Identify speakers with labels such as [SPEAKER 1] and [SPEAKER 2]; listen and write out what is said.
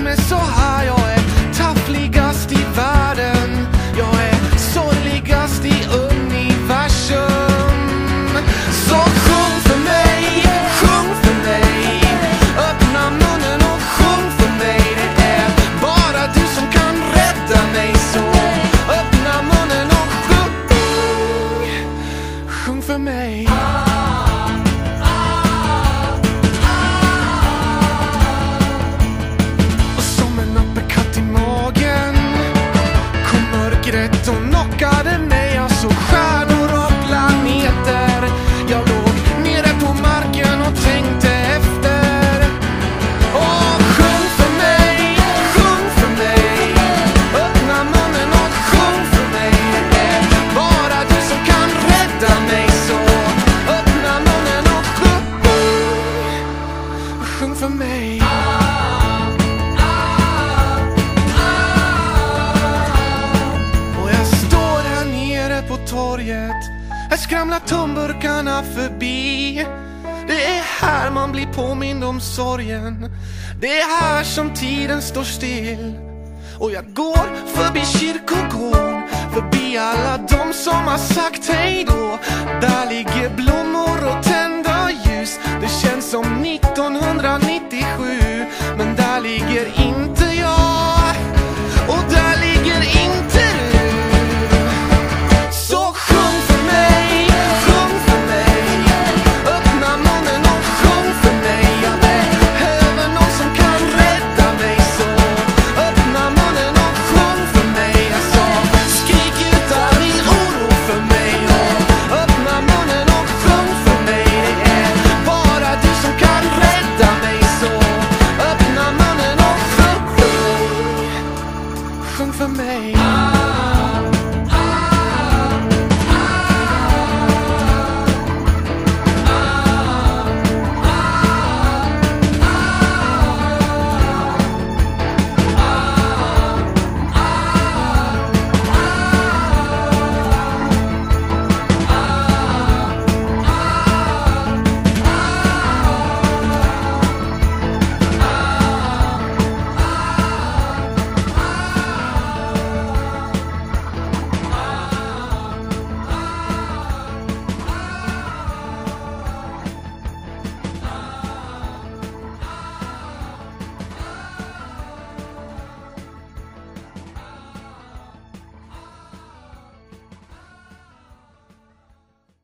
[SPEAKER 1] mig så här Jag är taffligast i världen. Jag är sorgligast i universum. Så sjung för mig, sjung för mig. Öppna munnen och sjung för mig. Det är bara du som kan rädda mig. Så öppna munnen och sjung. Sjung för mig. Knockade mig Jag såg stjärnor och planeter. Jag låg nere på marken och tänkte efter. Åh, sjung för mig, sjung för mig. Öppna munnen och sjung för mig. Det är bara du som kan rädda mig Så öppna munnen och sjung, sjung för mig. Torget Här skramlar tomburkarna förbi. Det är här man blir påmind om sorgen. Det är här som tiden står still. Och jag går förbi kyrkogården Förbi alla de som har sagt hej då. Där ligger blommor och tända ljus. Det känns som 1990 öppna munnen